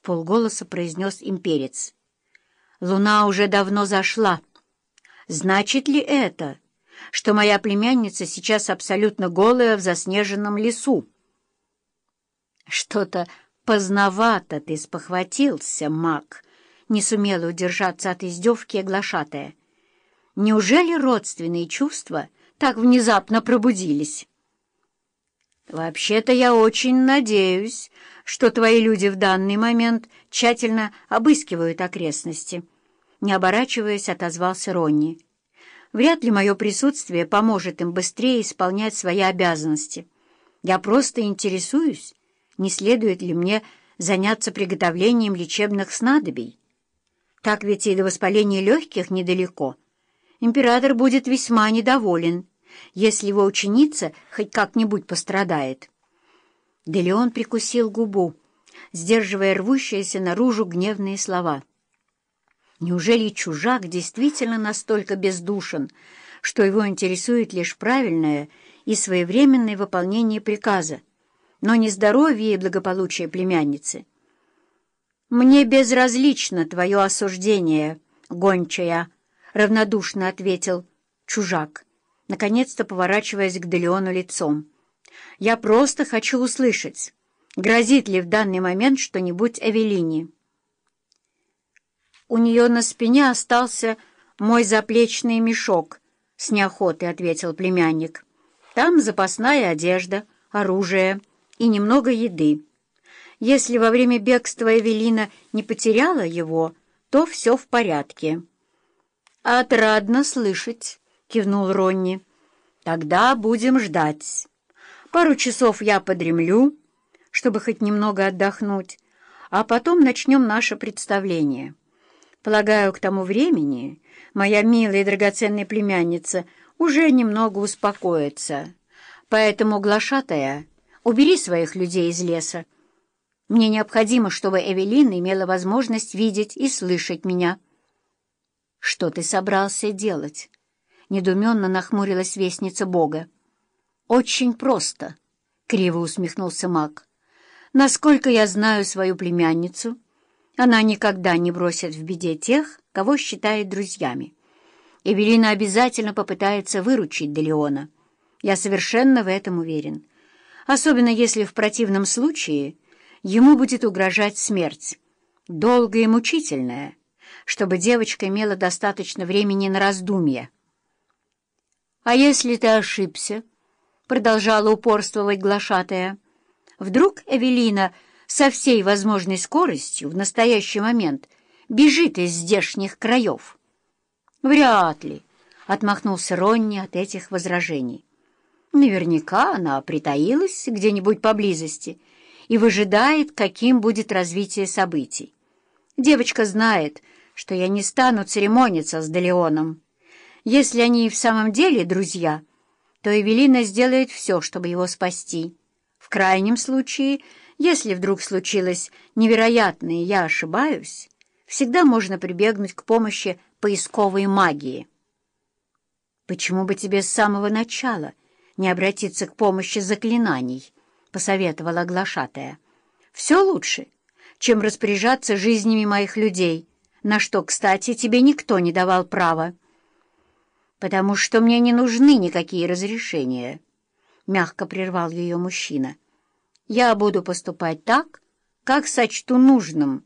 в полголоса произнес имперец. Луна уже давно зашла. Значит ли это, что моя племянница сейчас абсолютно голая в заснеженном лесу? Что-то поздновато ты спохватился, маг, не сумела удержаться от издевки оглашатая. Неужели родственные чувства так внезапно пробудились? «Вообще-то я очень надеюсь, что твои люди в данный момент тщательно обыскивают окрестности». Не оборачиваясь, отозвался Ронни. «Вряд ли мое присутствие поможет им быстрее исполнять свои обязанности. Я просто интересуюсь, не следует ли мне заняться приготовлением лечебных снадобий. Так ведь и до воспаления легких недалеко. Император будет весьма недоволен» если его ученица хоть как-нибудь пострадает. Делеон прикусил губу, сдерживая рвущиеся наружу гневные слова. Неужели чужак действительно настолько бездушен, что его интересует лишь правильное и своевременное выполнение приказа, но не здоровье и благополучие племянницы? «Мне безразлично твое осуждение, гончая», — равнодушно ответил чужак наконец-то поворачиваясь к Делеону лицом. «Я просто хочу услышать, грозит ли в данный момент что-нибудь Эвелине». «У нее на спине остался мой заплечный мешок», — с неохотой ответил племянник. «Там запасная одежда, оружие и немного еды. Если во время бегства Эвелина не потеряла его, то все в порядке». «Отрадно слышать» кивнул Ронни. «Тогда будем ждать. Пару часов я подремлю, чтобы хоть немного отдохнуть, а потом начнем наше представление. Полагаю, к тому времени моя милая и драгоценная племянница уже немного успокоится. Поэтому, глашатая, убери своих людей из леса. Мне необходимо, чтобы Эвелина имела возможность видеть и слышать меня». «Что ты собрался делать?» Недуменно нахмурилась вестница Бога. «Очень просто», — криво усмехнулся маг. «Насколько я знаю свою племянницу, она никогда не бросит в беде тех, кого считает друзьями. Эвелина обязательно попытается выручить Делеона. Я совершенно в этом уверен. Особенно если в противном случае ему будет угрожать смерть, долгая и мучительная, чтобы девочка имела достаточно времени на раздумья». «А если ты ошибся?» — продолжала упорствовать глашатая. «Вдруг Эвелина со всей возможной скоростью в настоящий момент бежит из здешних краев?» «Вряд ли», — отмахнулся Ронни от этих возражений. «Наверняка она притаилась где-нибудь поблизости и выжидает, каким будет развитие событий. Девочка знает, что я не стану церемониться с Делеоном». Если они и в самом деле друзья, то Эвелина сделает все, чтобы его спасти. В крайнем случае, если вдруг случилось невероятное, я ошибаюсь, всегда можно прибегнуть к помощи поисковой магии. «Почему бы тебе с самого начала не обратиться к помощи заклинаний?» — посоветовала глашатая. «Все лучше, чем распоряжаться жизнями моих людей, на что, кстати, тебе никто не давал права» потому что мне не нужны никакие разрешения», — мягко прервал ее мужчина. «Я буду поступать так, как сочту нужным».